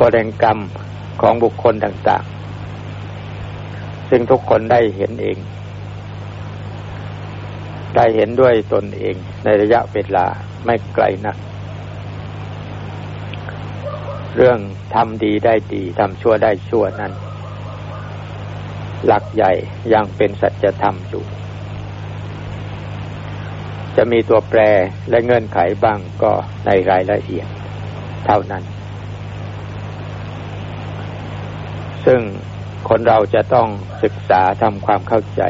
กฎแห่งกรรมของบุคคลต่างๆ ซึ่งทุกคนได้เห็นเอง ได้เห็นด้วยตนเองในระยะเวลาไม่ไกลนัก เรื่องทำดีได้ดีทำชั่วได้ชั่วนั้น หลักใหญ่ยังเป็นสัจธรรมอยู่จะมีตัวแปรและเงื่อนไขบ้างก็ในรายละเอียด เท่านั้น ซึ่งคนเราจะต้องศึกษาทำความเข้าใจ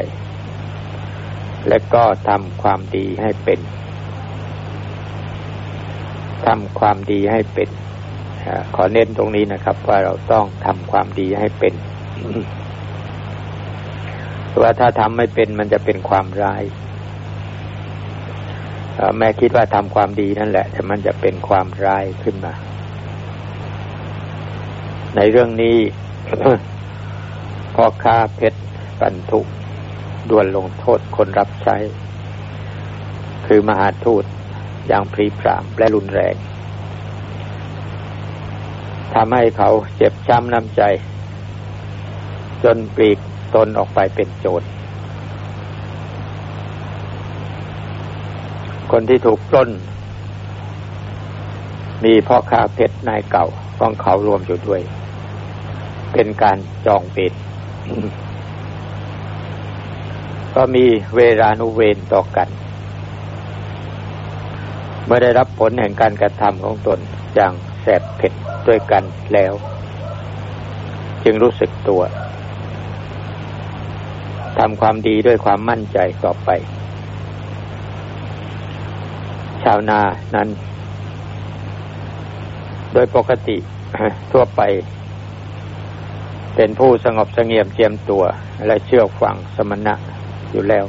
และก็ทำความดีให้เป็นทำความดีให้เป็นขอเน้นตรงนี้นะครับ ว่าเราต้องทำความดีให้เป็นว่าถ้าทำไม่เป็นมันจะเป็นความร้ายแม่คิดว่าทำความดีนั่นแหละ แต่มันจะเป็นความร้ายขึ้นมา ในเรื่องนี้ พ่อค้าเพชรปันทุด่วนลงโทษคนรับใช้ คือมหาทูตอย่างพรีพรามและรุนแรงทำให้เขาเจ็บช้ำน้ำใจ จนปลีกตนออกไปเป็นโจรคนที่ถูกปล้น มีพ่อค้าเพชรนายเก่าของเขารวมอยู่ด้วย เป็นการจองเป็ดก็มีเวลานุเวนต่อกัน เมื่อได้รับผลแห่งการกระทำของตนอย่างแสบเผ็ดด้วยกันแล้ว จึงรู้สึกตัวทำความดีด้วยความมั่นใจต่อไป ชาวนานั้น โดยปกติทั่วไป เป็นผู้สงบสงเงียมเจียมตัว และเชื่อฟังสมณะอยู่แล้ว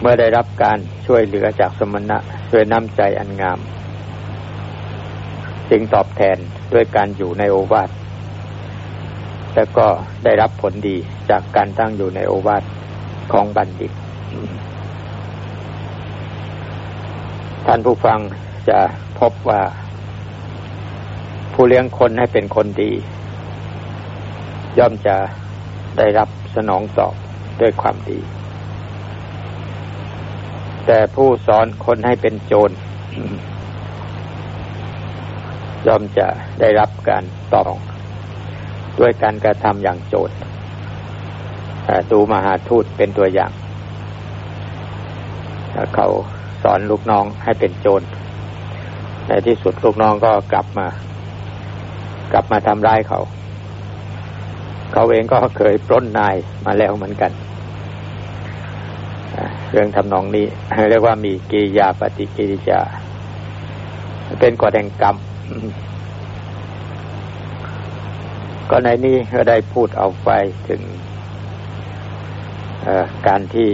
เมื่อได้รับการช่วยเหลือจากสมณะด้วยน้ำใจอันงาม จึงตอบแทนด้วยการอยู่ในโอวาทแล้วก็ได้รับผลดีจากการตั้งอยู่ในโอวาทของบัณฑิต ท่านผู้ฟังจะพบว่า ผู้เลี้ยงคนให้เป็นคนดี ย่อมจะได้รับสนองตอบด้วยความดี แต่ผู้สอนคนให้เป็นโจรย่อมจะได้รับการตอบด้วยการกระทำอย่างโจทย์ดูมหาทูตเป็นตัวอย่าง เขาสอนลูกน้องให้เป็นโจร ในที่สุดลูกน้องก็กลับมา กลับมาทำร้ายเขา เขาเองก็เคยปล้นนายมาแล้วเหมือนกัน เรื่องทำนองนี้เรียกว่ามีกิริยาปฏิกิริยาเป็นกฎแห่งกรรม ก็ในนี้ก็ได้พูดเอาไปถึงการที่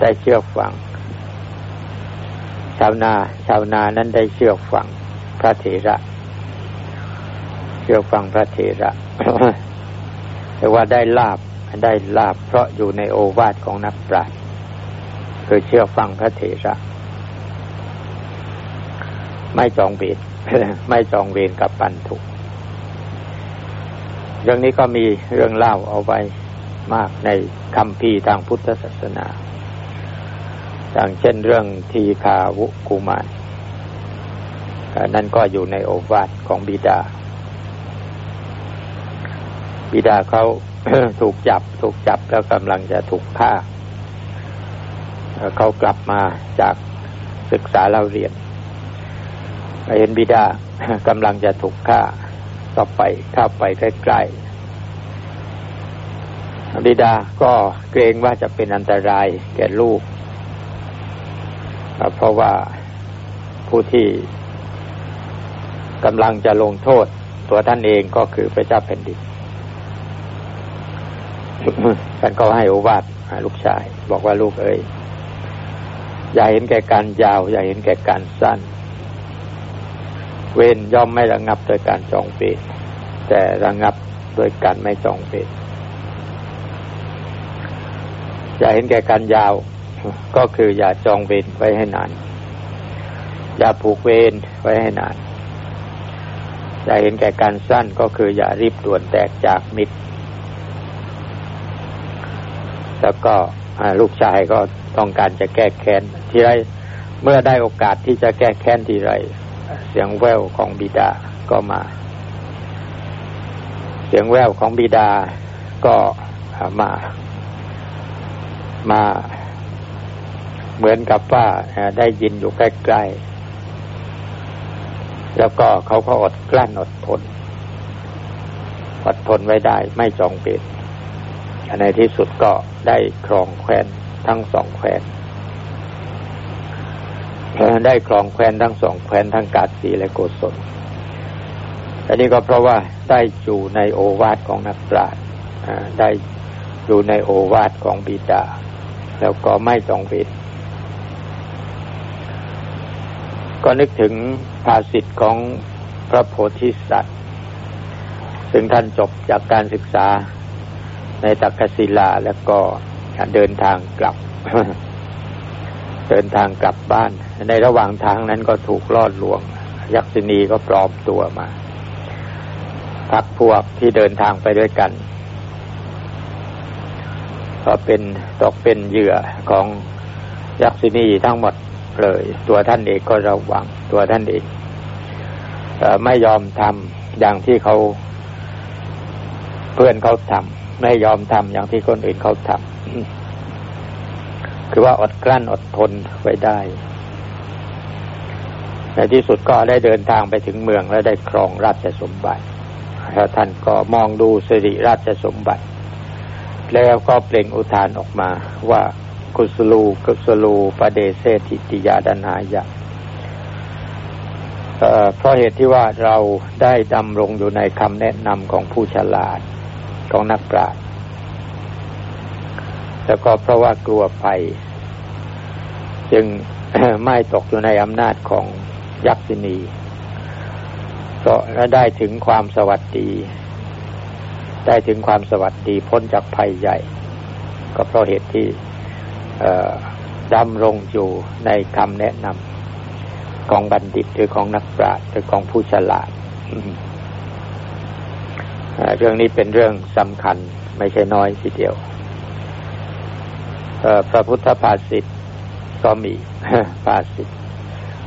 ได้เชื่อฟัง ชาวนา ชาวนานั้นได้เชื่อฟังพระเถระ ชื่อฟังพระเถระแต่ว่าได้ลาบได้ลาบเพราะอยู่ในโอวาทของนักปราชญ์คือเชื่อฟังพระเถระไม่จองเวรไม่จองเวรกับปันทุเรื่องนี้ก็มีเรื่องเล่าเอาไว้มากในคำพีทางพุทธศาสนา อย่างเช่นเรื่องทีคาวุกุมารนั่นก็อยู่ในโอวาทของบิดา บิดาเขาถูกจับ ถูกจับแล้วกำลังจะถูกฆ่าเขากลับมาจากศึกษาเราเรียนเห็นบิดากำลังจะถูกฆ่าก็ไปเข้าไปใกล้ๆบิดาก็เกรงว่าจะเป็นอันตรายแก่ลูก เพราะว่าผู้ที่กำลังจะลงโทษ ตัวท่านเองก็คือพระเจ้าแผ่นดิน ท่านก็ให้โอวาทลูกชาย บอกว่าลูกเอ๋ยอย่าเห็นแก่การยาว อย่าเห็นแก่การสั้น เว้นย่อมไม่ระงับโดยการจองเปรตแต่ระงับโดยการไม่จองเปรตอย่าเห็นแก่การยาว ก็คืออย่าจองเวรไว้ให้นาน อย่าผูกเวรไว้ให้นาน อย่าเห็นแก่การสั้นก็คืออย่ารีบด่วนแตกจากมิตร แล้วก็ลูกชายก็ต้องการจะแก้แค้นทีไรเมื่อได้โอกาสที่จะแก้แค้นทีไร เสียงแววของบิดาก็มา เสียงแววของบิดาก็มา มา เหมือนกับว่าได้ยินอยู่ใกล้ๆ แล้วก็เขาก็อดกลั้นอดทน อดทนไว้ได้ไม่จองเปน ในที่สุดก็ได้ครองแคว้นทั้งสองแคว้นได้ครองแคว้นทั้งสองแคว้นทั้งกาสีและโกศลอันนี้ก็เพราะว่าได้อยู่ในโอวาทของนักปราชญ์ได้อยู่ในโอวาทของบิดา แล้วก็ไม่ต้องเวทก็นึกถึงภาษิตของพระโพธิสัตว์ ซึ่งท่านจบจากการศึกษา ในตักกศิลาแล้วก็เดินทางกลับ เดินทางกลับบ้าน ในระหว่างทางนั้นก็ถูกลอดลวง ยักษินีก็ปลอมตัวมาพักพวกที่เดินทางไปด้วยกัน ก็เป็นตกเป็นเหยื่อของยักษินีทั้งหมดเลย ตัวท่านเองก็ระวังตัวท่านเองไม่ยอมทำอย่างที่เขาเพื่อนเขาทำ ไม่ยอมทำอย่างที่คนอื่นเขาทำคือว่าอดกลั้นอดทนไว้ได้ในที่สุดก็ได้เดินทางไปถึงเมืองและได้ครองราชสมบัติแล้วท่านก็มองดูสิริราชสมบัติ แล้วก็เปล่งอุทานออกมาว่ากุสลูกุสลูปเดเซติติยาดานายะเพราะเหตุที่ว่าเราได้ดำรงอยู่ในคำแนะนำของผู้ฉลาด ของนักปราชญ์แล้วก็เพราะว่ากลัวภัย จึงไม่ตกอยู่ในอำนาจของยักษินีก็ได้ถึงความสวัสดี ได้ถึงความสวัสดีพ้นจากภัยใหญ่ ก็เพราะเหตุที่ดำรงอยู่ในคำแนะนำของบัณฑิตหรือของนักปราชญ์หรือของผู้ฉลาด เรื่องนี้เป็นเรื่องสำคัญไม่ใช่น้อยทีเดียวพระพุทธภาษิตก็มีภาษิต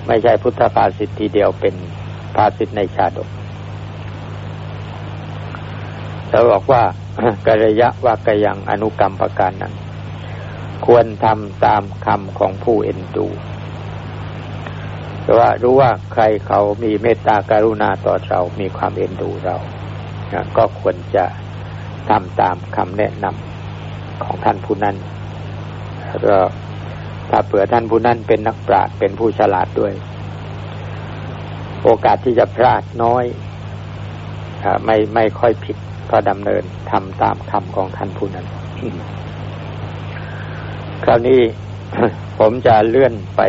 ไม่ใช่พุทธภาษิตทีเดียวเป็นภาษิตในชาดกเราบอกว่ากระยะว่ากยังอนุกรรมประการนั้น ควรทำตามคำของผู้เอ็นดูแต่ว่ารู้ว่าใครเขามีเมตตาการุณาต่อเรา มีความเอ็นดูเรา ก็ควรจะทำตามคำแนะนำของท่านผู้นั้นก็ถ้าเผื่อท่านผู้นั้นเป็นนักปราชญ์เป็นผู้ฉลาดด้วย โอกาสที่จะพลาดน้อยอไม่ไม่ค่อยผิดก็ดำเนินทำตามคำของท่านผู้นั้น คราวนี้ผมจะเลื่อนไป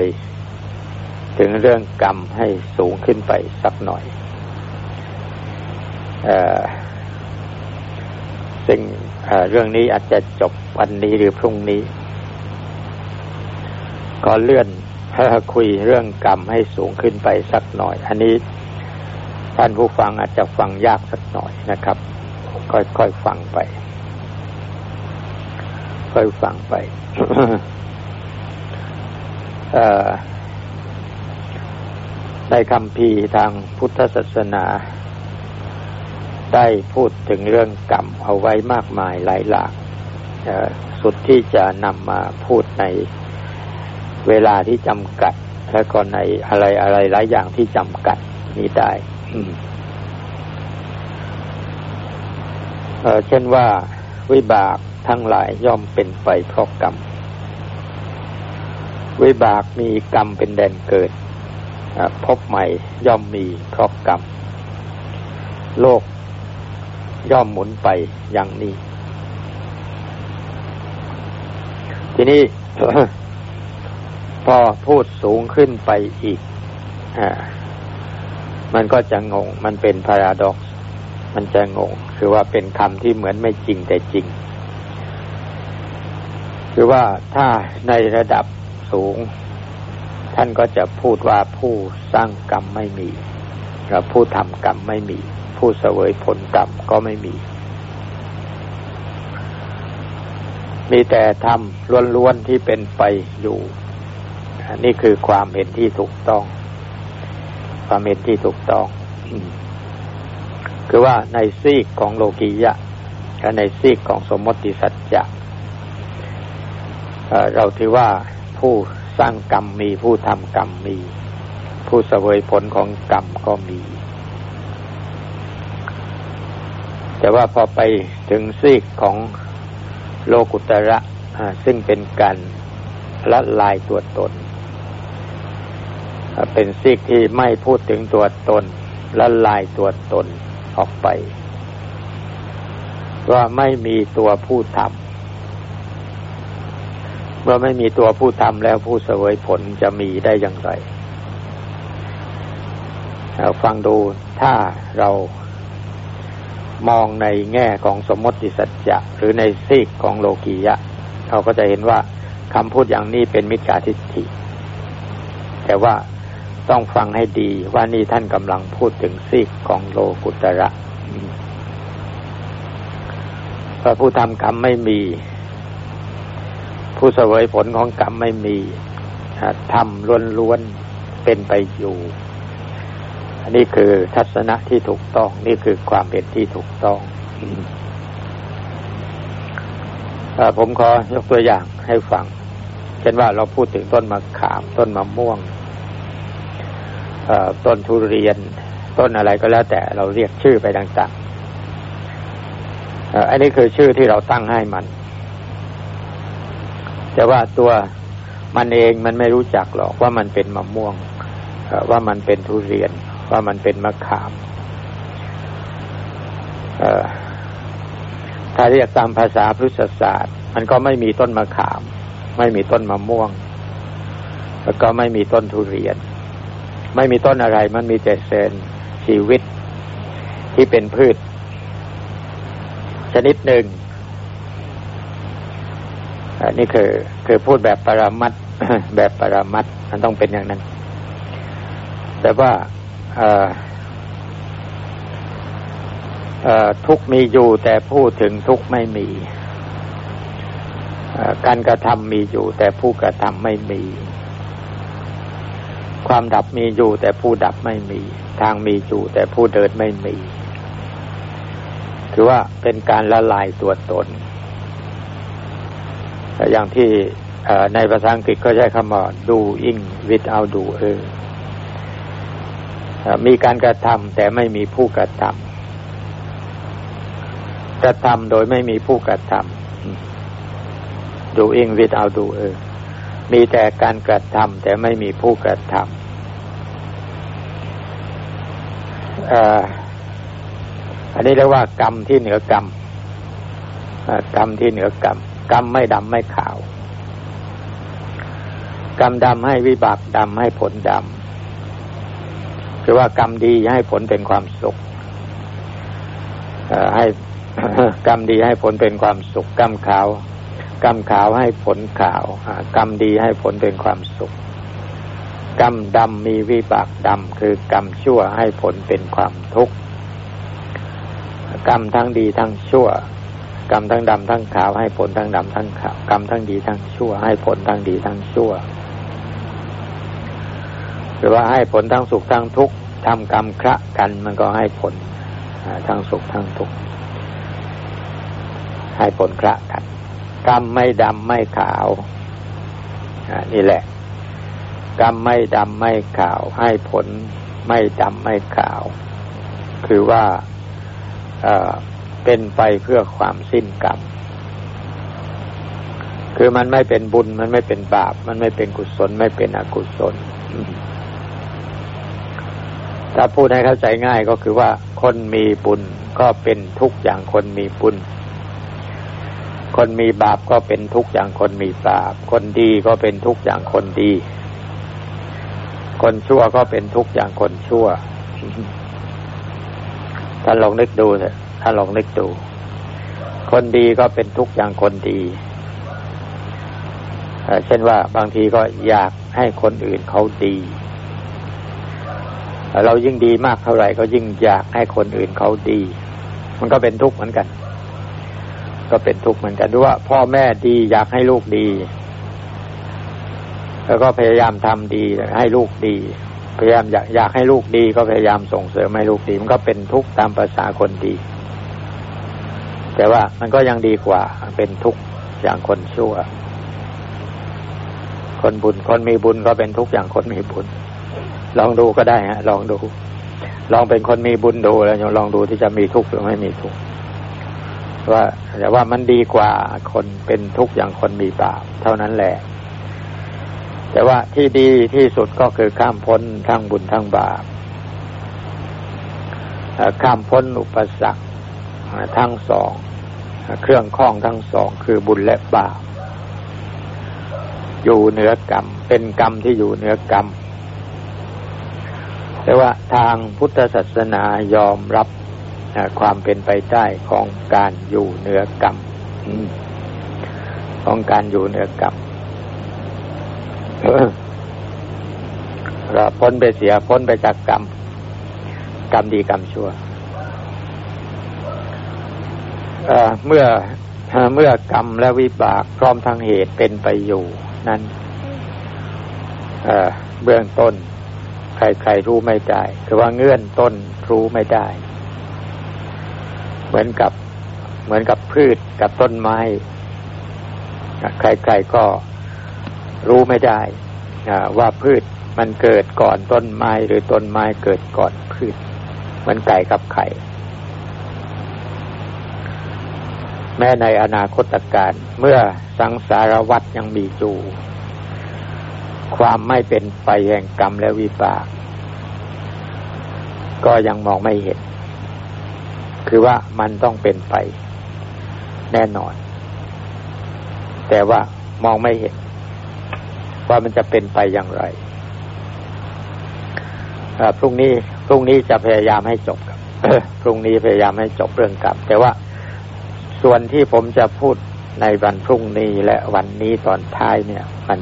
ถึงเรื่องกรรมให้สูงขึ้นไปสักหน่อย ซึ่งเรื่องนี้อาจจะจบวันนี้หรือพรุ่งนี้ ก็เลื่อนคุยเรื่องกรรมให้สูงขึ้นไปสักหน่อย อันนี้ท่านผู้ฟังอาจจะฟังยากสักหน่อยนะครับ ค่อยๆฟังไป ค่อยฟังไปในคำพีทางพุทธศาสนา ได้พูดถึงเรื่องกรรมเอาไว้มากมายหลายหลากสุดที่จะนำมาพูดในเวลาที่จำกัด และก็ในอะไรอะไรหลายอย่างที่จำกัดนี้ได้เช่นว่าวิบากทั้งหลายย่อมเป็นไปเพราะกรรม วิบากมีกรรมเป็นแดนเกิดพบใหม่ย่อมมีเพราะกรรม โลก ย่อมหมุนไปอย่างนี้ ทีนี้พอพูดสูงขึ้นไปอีกอมันก็จะงง มันเป็นพาราดอกมันจะงง คือว่าเป็นคำที่เหมือนไม่จริงแต่จริง คือว่าถ้าในระดับสูง ท่านก็จะพูดว่าผู้สร้างกรรมไม่มีและผู้ทำกรรมไม่มี ผู้เสวยผลกรรมก็ไม่มี มีแต่ทำล้วนๆที่เป็นไปอยู่นี่คือความเห็นที่ถูกต้อง ความเห็นที่ถูกต้อง คือว่าในซีกของโลกียะและในซีกของสมมติสัจจะเราถือว่าผู้สร้างกรรมมีผู้ทำกรรมมี ผู้เสวยผลของกรรมก็มี แต่ว่าพอไปถึงซีกของโลกุตระซึ่งเป็นการละลายตัวตน เป็นซีกที่ไม่พูดถึงตัวตนละลายตัวตนออกไป ว่าไม่มีตัวผู้ทำเมื่อไม่มีตัวผู้ทำแล้วผู้เสวยผลจะมีได้อย่างไรฟังดูถ้าเรา มองในแง่ของสมมติสัจจะหรือในซีกของโลกียะ เราก็จะเห็นว่าคำพูดอย่างนี้เป็นมิจฉาทิฏฐิ แต่ว่าต้องฟังให้ดีว่านี่ท่านกำลังพูดถึงซีกของโลกุตระพระผู้ทำกรรมไม่มี ผู้เสวยผลของกรรมไม่มีทำล้วนๆเป็นไปอยู่ นนี้คือทัศนะที่ถูกต้อง นี่คือความเห็นที่ถูกต้องอผมขอยกตัวอย่างให้ฟัง เช่นว่าเราพูดถึงต้นมะขาม ต้นมะม่วงต้นทุเรียน ต้นอะไรก็แล้วแต่เราเรียกชื่อไปต่างๆอันนี้คือชื่อที่เราตั้งให้มัน แต่ว่าตัวมันเองมันไม่รู้จักหรอกว่ามันเป็นมะม่วงว่ามันเป็นทุเรียน ว่ามันเป็นมะขามถ้าเรียกตามภาษาพุทธศาสตร์ มันก็ไม่มีต้นมะขาม ไม่มีต้นมะม่วง แล้วก็ไม่มีต้นทุเรียน ไม่มีต้นอะไร มันมีแต่เซนชีวิตที่เป็นพืช ชนิดหนึ่งอันี่คือคือพูดแบบปรามัดแบบปรามัดมันต้องเป็นอย่างนั้น แต่ว่า ทุกมีอยู่แต่พูดถึงทุกไม่มีการกระทำมีอยู่ แต่ผู้กระทำไม่มี ความดับมีอยู่ แต่ผู้ดับไม่มี ทางมีอยู่ แต่ผู้เดินไม่มี คือว่าเป็นการละลายตัวตน อย่างที่ในภาษาอังกฤษก็ใช้คำว่า doing without do เออ มีการกระทำแต่ไม่มีผู้กระทำกระทำโดยไม่มีผู้กระทำ doing without do เออ มีแต่การกระทำแต่ไม่มีผู้กระทำอันนี้เรียกว่ากรรมที่เหนือกรรมกรรมที่เหนือกรรมกรรมไม่ดำไม่ขาว กรรมดำให้วิบากดำให้ผลดำ คือว่ากรรมดีให้ผลเป็นความสุขให้กรรมดีให้ผลเป็นความสุขกรรมขาวกรรมขาวให้ผลขาวกรรมดีให้ผลเป็นความสุขกรรมดำมีวิบากดำคือกรรมชั่วให้ผลเป็นความทุกข์กรรมทั้งดีทั้งชั่ว กรรมทั้งดำทั้งขาวให้ผลทั้งดำทั้งขาว กรรมทั้งดีทั้งชั่ว ให้ผลทั้งดีทั้งชั่ว รือว่าให้ผลทั้งสุขทั้งทุกข์ทำกรรมคระกันมันก็ให้ผลทั้งสุขทั้งทุกข์ให้ผลคระกันกรรมไม่ดำไม่ขาวนี่แหละ กรรมไม่ดำไม่ขาว ให้ผลไม่ดำไม่ขาว คือว่าเป็นไปเพื่อความสิ้นกรรม คือมันไม่เป็นบุญ มันไม่เป็นบาป มันไม่เป็นกุศล ไม่เป็นอกุศล ถ้าพูดให้เข้าใจง่ายก็คือว่าคนมีบุญก็เป็นทุกอย่างคนมีบุญ คนมีบาปก็เป็นทุกอย่างคนมีบาป คนดีก็เป็นทุกอย่างคนดี คนชั่วก็เป็นทุกอย่างคนชั่ว ท่านลองนึกดูเถอะถ้าลองนึกดู คนดีก็เป็นทุกอย่างคนดีเช่นว่าบางทีก็อยากให้คนอื่นเขาดี เรายิ่งดีมากเท่าไหร่ก็ยิ่งอยากให้คนอื่นเขาดี มันก็เป็นทุกข์เหมือนกัน ก็เป็นทุกข์เหมือนกันด้วยว่า พ่อแม่ดีอยากให้ลูกดี แล้วก็พยายามทำดีให้ลูกดี พยายามอยากอยากให้ลูกดี ก็พยายามส่งเสริมให้ลูกดีมันก็เป็นทุกข์ตามภาษาคนดี แต่ว่ามันก็ยังดีกว่า เป็นทุกข์อย่างคนชั่ว คนบุญคนมีบุญก็เป็นทุกข์อย่างคนมีบุญ ลองดูก็ได้ฮะ ลองดู ลองเป็นคนมีบุญดูแล้วลองดูที่จะมีทุกข์หรือไม่มีทุกข์ว่าแต่ว่ามันดีกว่าคนเป็นทุกข์อย่างคนมีบาปเท่านั้นแหละ แต่ว่าที่ดีที่สุดก็คือข้ามพ้นทั้งบุญทั้งบาปข้ามพ้นอุปสรรคทั้งสองเครื่องข้องทั้งสองคือบุญและบาปอยู่เหนือกรรม เป็นกรรมที่อยู่เหนือกรรม แต่ว่าทางพุทธศาสนายอมรับความเป็นไปได้ของการอยู่เหนือกรรมของการอยู่เหนือกรรมเราพ้นไปเสียพ้นไปจากกรรม กรรมดีกรรมชั่วเมื่อเมื่อกรรมและวิบากพร้อมทั้งเหตุเป็นไปอยู่นั้นเบื้องต้น ใครๆรู้ไม่ได้ คือว่าเงื่อนต้นรู้ไม่ได้ เหมือนกับเหมือนกับพืชกับต้นไม้ ใครๆก็รู้ไม่ได้ว่าพืชมันเกิดก่อนต้นไม้หรือต้นไม้เกิดก่อนพืชเหมือนไก่กับไข่ แม้ในอนาคตการเมื่อสังสารวัตยังมีอยู่ ความไม่เป็นไปแห่งกรรมและวิบาก ก็ยังมองไม่เห็น คือว่ามันต้องเป็นไป แน่นอน แต่ว่ามองไม่เห็น ว่ามันจะเป็นไปอย่างไรพรุ่งนี้พรุ่งนี้จะพยายามให้จบครับพรุ่งนี้พยายามให้จบเรื่องกรรมแต่ว่าส่วนที่ผมจะพูดในวันพรุ่งนี้และวันนี้ตอนท้ายเนี่ย มัน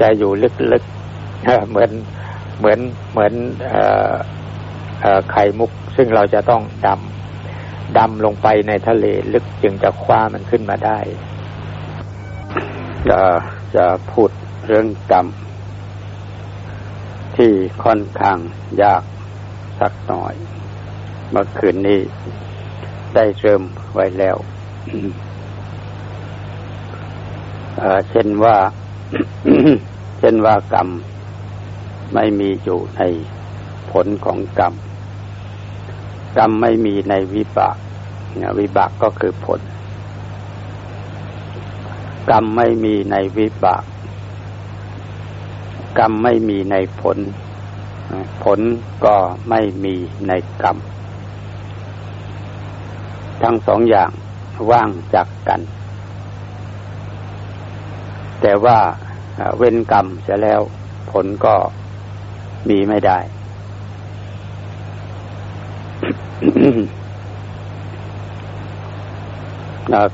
จะอยู่ลึกๆเหมือนเหมือนเหมือนไข่มุก ซึ่งเราจะต้องดำดำลงไปในทะเลลึกจึงจะคว้ามันขึ้นมาได้ จะจะพูดเรื่องกรรมที่ค่อนข้างยากสักหน่อย เมื่อคืนนี้ได้เริ่มไว้แล้วเช่นว่า เช่นว่ากรรมไม่มีอยู่ในผลของกรรม กรรมไม่มีในวิบากวิบากก็คือผล กรรมไม่มีในวิบาก กรรมไม่มีในผล ผลก็ไม่มีในกรรม ทั้งสองอย่างว่างจากกัน แต่ว่า เว้นกรรมเสียแล้วผลก็มีไม่ได้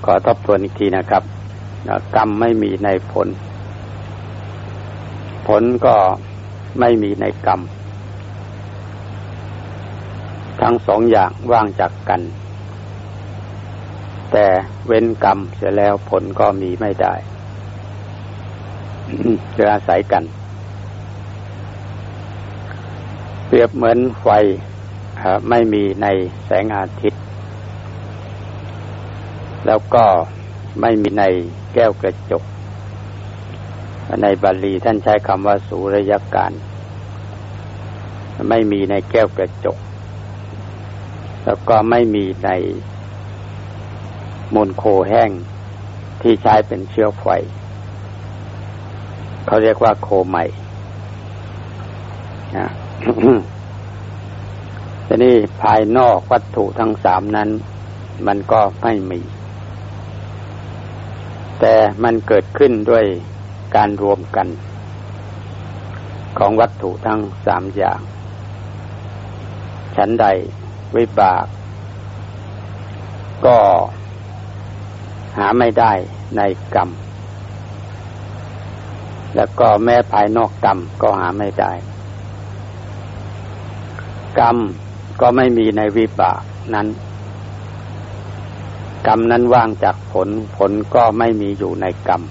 ขอทบทวนอีกทีนะครับ กรรมไม่มีในผล ผลก็ไม่มีในกรรม ทั้งสองอย่างว่างจากกัน แต่เว้นกรรมเสียแล้วผลก็มีไม่ได้ จะอาศัยกัน เปรียบเหมือนไฟไม่มีในแสงอาทิตย์ แล้วก็ไม่มีในแก้วกระจก ในบาลีท่านใช้คำว่าสุรยการ ไม่มีในแก้วกระจก แล้วก็ไม่มีในมูลโคแห้งที่ใช้เป็นเชื้อไฟ เขาเรียกว่าโคใหม่นะทีนี้ภายนอกวัตถุทั้งสามนั้น มันก็ไม่มี แต่มันเกิดขึ้นด้วยการรวมกัน ของวัตถุทั้งสามอย่างฉันใดวิบาก ก็หาไม่ได้ในกรรม แล้วก็แม้ภายนอกกรรมก็หาไม่ได้ กรรมก็ไม่มีในวิบากนั้น กรรมนั้นว่างจากผลผลก็ไม่มีอยู่ในกรรม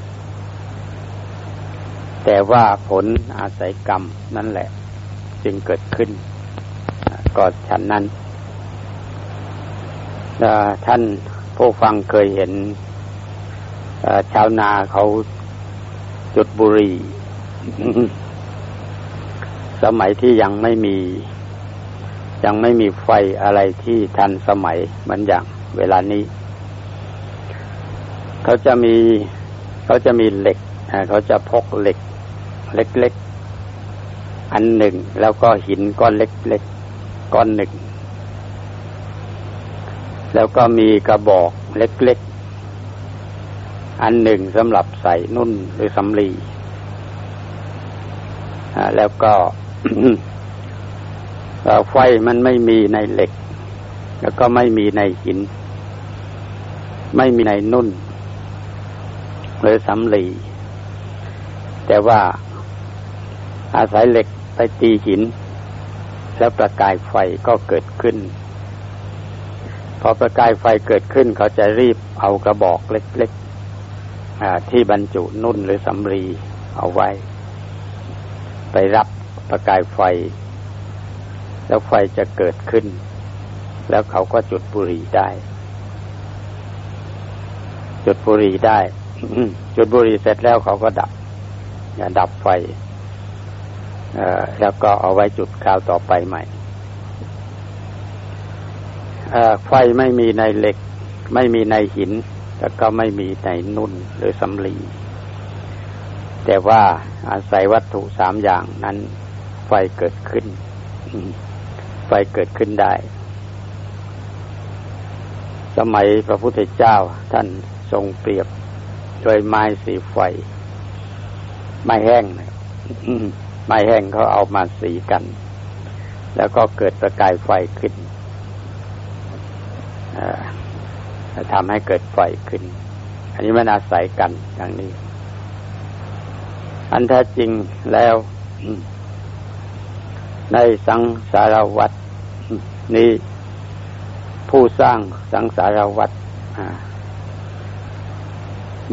แต่ว่าผลอาศัยกรรมนั่นแหละ จึงเกิดขึ้น ก็ฉันนั้นท่านผู้ฟังเคยเห็นชาวนาเขา จุดบุรี สมัยที่ยังไม่มี ยังไม่มีไฟอะไรที่ทันสมัยเหมือนอย่างเวลานี้ เขาจะมีเขาจะมีเหล็กเขาจะพกเหล็ก เล็กๆ อันหนึ่ง แล้วก็หินก้อนเล็กๆ ก้อนหนึ่ง แล้วก็มีกระบอกเล็ก อันหนึ่งสำหรับใส่นุ่นหรือสำลีแล้วก็ไฟมันไม่มีในเหล็ก แล้วก็ไม่มีในหิน ไม่มีในนุ่น หรือสำลี แต่ว่าอาศัยเหล็กไปตีหิน แล้วประกายไฟก็เกิดขึ้น พอประกายไฟเกิดขึ้นเขาจะรีบเอากระบอกเล็ก ที่บรรจุนุ่นหรือสำลีเอาไว้ ไปรับประกายไฟ แล้วไฟจะเกิดขึ้น แล้วเขาก็จุดบุหรี่ได้ จุดบุหรี่ได้ จุดบุหรี่เสร็จแล้วเขาก็ดับดับไฟแล้วก็เอาไว้จุดคราวต่อไปใหม่ไฟไม่มีในเหล็ก ไม่มีในหิน แล้วก็ไม่มีในนุ่นหรือสำลีแต่ว่าอาศัยวัตถุสามอย่างนั้น ไฟเกิดขึ้น ไฟเกิดขึ้นได้ สมัยพระพุทธเจ้าท่านทรงเปรียบด้วยไม้สีไฟ ไม้แห้งไม้แห้งเขาเอามาสีกัน แล้วก็เกิดประกายไฟขึ้น ทำให้เกิดไฟขึ้น อันนี้มันอาศัยกันอย่างนี้ อันแท้จริงแล้วในสังสารวัตนี้ผู้สร้างสังสารวัต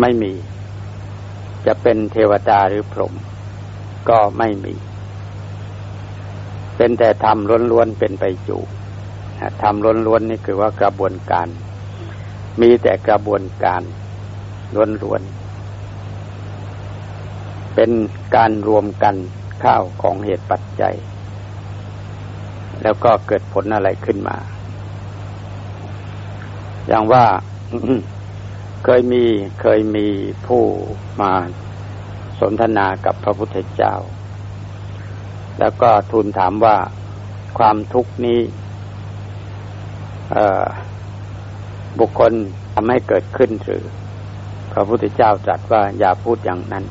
ไม่มี จะเป็นเทวดาหรือพรหมก็ไม่มี เป็นแต่ธรรมล้วนๆเป็นไปอยู่ธรรมล้วนๆนี่คือว่ากระบวนการ มีแต่กระบวนการล้วนๆ เป็นการรวมกันข้าวของเหตุปัจจัย แล้วก็เกิดผลอะไรขึ้นมา อย่างว่าเคยมีเคยมีผู้มาสนทนากับพระพุทธเจ้า แล้วก็ทูลถามว่าความทุกข์นี้ บุคคลทำให้เกิดขึ้นหรือ พระพุทธเจ้าตรัสว่าอย่าพูดอย่างนั้น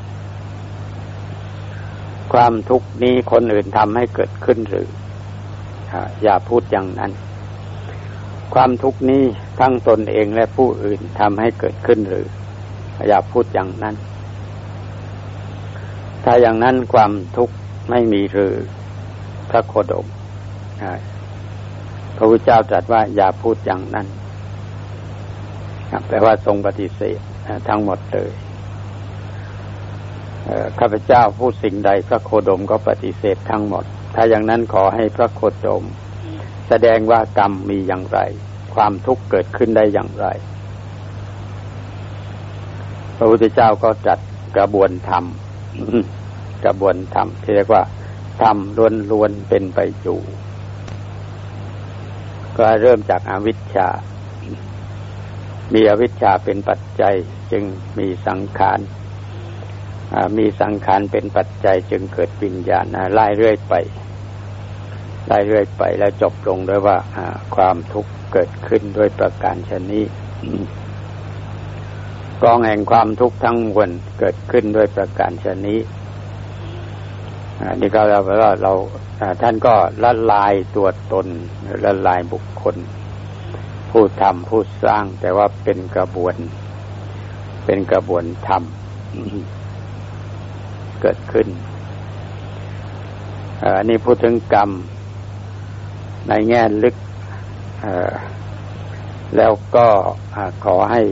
ความทุกข์นี้คนอื่นทำให้เกิดขึ้นหรือ อย่าพูดอย่างนั้น ความทุกข์นี้ทั้งตนเองและผู้อื่นทำให้เกิดขึ้นหรือ อย่าพูดอย่างนั้น ถ้าอย่างนั้นความทุกข์ไม่มีหรือพระโคดมพระพุทธเจ้าตรัสว่าอย่าพูดอย่างนั้น แปลว่าทรงปฏิเสธทั้งหมดเลยข้าพเจ้าพูดสิ่งใดพระโคดมก็ปฏิเสธทั้งหมด ถ้าอย่างนั้นขอให้พระโคดม แสดงว่ากรรมมีอย่างไร ความทุกข์เกิดขึ้นได้อย่างไร พระพุทธเจ้าก็จัดกระบวนธรรมกระบวนธรรมที่เรียกว่าธรรมล้วนๆเป็นไปอยู่ ก็เริ่มจากอาวิชชา มีอวิชชาเป็นปัจจัยจึงมีสังขารมีสังขารเป็นปัจจัยจึงเกิดวิญญาณไล่เรื่อยไปไล่เรื่อยไปแล้วจบลงด้วยว่าความทุกข์เกิดขึ้นด้วยประการชนี้กองแห่งความทุกข์ทั้งมวลเกิดขึ้นด้วยประการชนี้นี่ก็เราว่าเราท่านก็ละลายตัวตนละลายบุคคล ผู้ทำผู้สร้าง แต่ว่าเป็นกระบวน เป็นกระบวนธรรมเกิดขึ้นอันนี้พูดถึงกรรม ในแง่ลึกแล้วก็ขอให้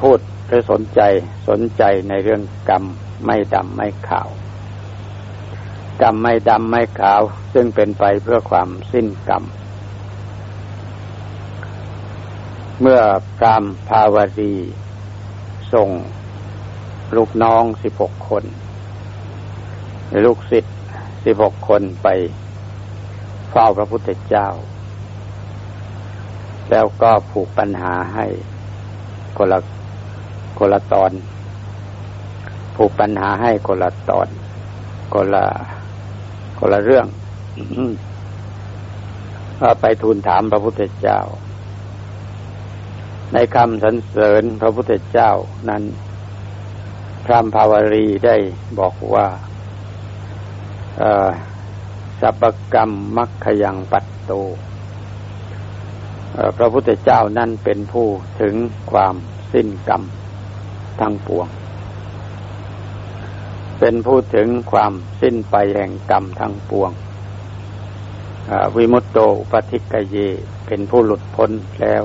พูดหรือสนใจสนใจในเรื่องกรรมไม่ดำไม่ขาว กรรมไม่ดำไม่ขาว ซึ่งเป็นไปเพื่อความสิ้นกรรม เมื่อพรามภาวดีส่งลูกน้องสิบหกคน ลูกศิษย์สิบหกคนไปเฝ้าพระพุทธเจ้า แล้วก็ผูกปัญหาให้คนละคนละตอน ผูกปัญหาให้คนละตอนคนละคนละเรื่องก็ไปทูลถามพระพุทธเจ้า ในคำสรรเสริญพระพุทธเจ้านั้น พระภาวรีได้บอกว่าสัพกรรมมัคคยังปัตโตพระพุทธเจ้านั่นเป็นผู้ถึงความสิ้นกรรมทั้งปวง เป็นผู้ถึงความสิ้นไปแห่งกรรมทั้งปวง วิมุตโตปฏิกเย เป็นผู้หลุดพ้นแล้ว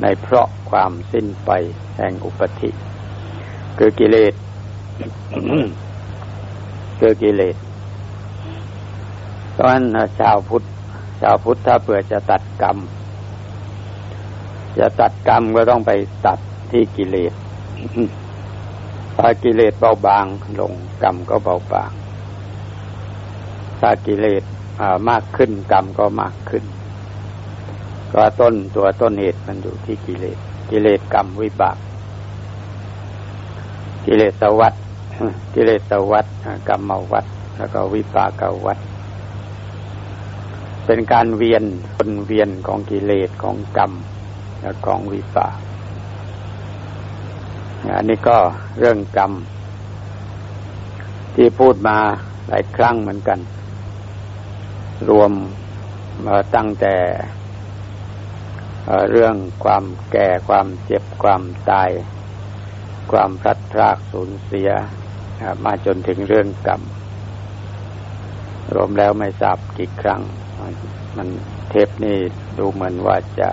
ในเพราะความสิ้นไปแห่งอุปธิคือกิเลสคือกิเลสเพราะฉะนั้นชาวพุทธ ชาวพุทธถ้าเผื่อจะตัดกรรม จะตัดกรรมก็ต้องไปตัดที่กิเลสถ้ากิเลสเบาบางลงกรรมก็เบาบาง ถ้ากิเลสมากขึ้นกรรมก็มากขึ้น ก็ต้นตัวต้นเหตุมันอยู่ที่กิเลส กิเลสกรรมวิบาก กิเลสวัฏกิเลสวัฏกรรมวัฏแล้วก็วิปากวัฏเป็นการเวียนวนเวียนของกิเลสของกรรม และของวิปากอันนี้ก็เรื่องกรรม ที่พูดมาหลายครั้งเหมือนกัน รวมมาตั้งแต่ เรื่องความแก่ความเจ็บความตาย ความพลัดพรากสูญเสีย มาจนถึงเรื่องกรรมรวมแล้วไม่ทราบกี่ครั้ง มันเทปนี่ดูเหมือนว่าจะ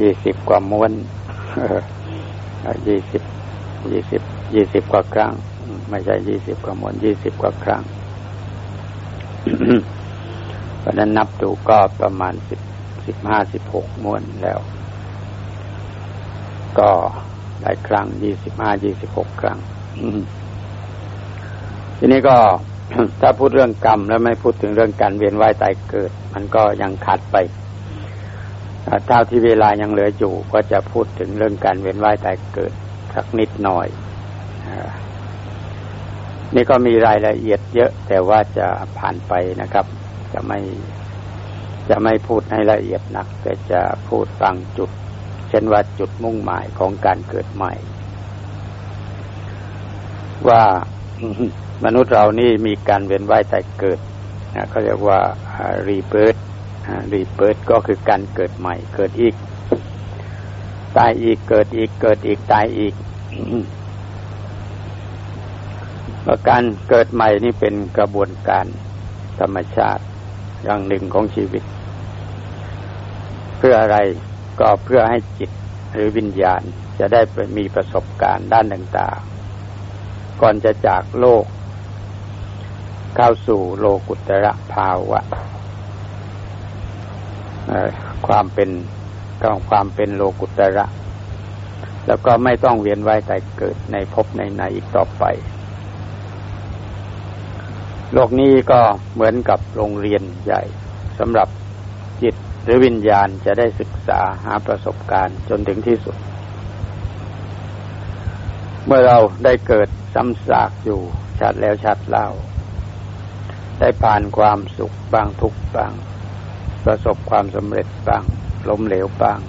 ยี่สิบกว่าม้วนยี่สิบยี่สิบยี่สิบกว่าครั้ง ไม่ใช่ยี่สิบกว่าม้วนยี่สิบกว่าครั้งเพราะนั้นนับดูก็ประมาณสิบ สิบห้าสิบหกม้วนแล้ว ก็หลายครั้งยี่สิบห้ายี่สิบหกครั้งทีนี้ก็ถ้าพูดเรื่องกรรมแล้วไม่พูดถึงเรื่องการเวียนว่ายตายเกิด มันก็ยังขาดไปเท่าที่เวลายังเหลืออยู่ก็จะพูดถึงเรื่องการเวียนว่ายตายเกิดสักนิดหน่อยนี่ก็มีรายละเอียดเยอะแต่ว่าจะผ่านไปนะครับ จะไม่ จะไม่พูดให้ละเอียดนัก แต่จะพูดบางจุด เช่นว่าจุดมุ่งหมายของการเกิดใหม่ ว่ามนุษย์เรานี่มีการเวียนว่ายตายเกิดนะเขาเรียกว่ารีเบิร์ตรีเบิร์ตก็คือการเกิดใหม่ เกิดอีก ตายอีกเกิดอีกเกิดอีกตายอีกว่าการเกิดใหม่นี่เป็นกระบวนการธรรมชาติ อย่างหนึ่งของชีวิต เพื่ออะไรก็เพื่อให้จิตหรือวิญญาณจะได้มีประสบการณ์ด้านต่างๆ ก่อนจะจากโลก เข้าสู่โลกุตระภาวะความเป็นต้องความเป็นโลกุตระ แล้วก็ไม่ต้องเวียนว่ายตายเกิดในภพในในอีกต่อไป โลกนี้ก็เหมือนกับโรงเรียนใหญ่สำหรับจิตหรือวิญญาณจะได้ศึกษาหาประสบการณ์จนถึงที่สุด เมื่อเราได้เกิดซ้ำซากอยู่ชัดแล้วชัดเล่า ได้ผ่านความสุขบางทุกบาง ประสบความสำเร็จบางล้มเหลวบาง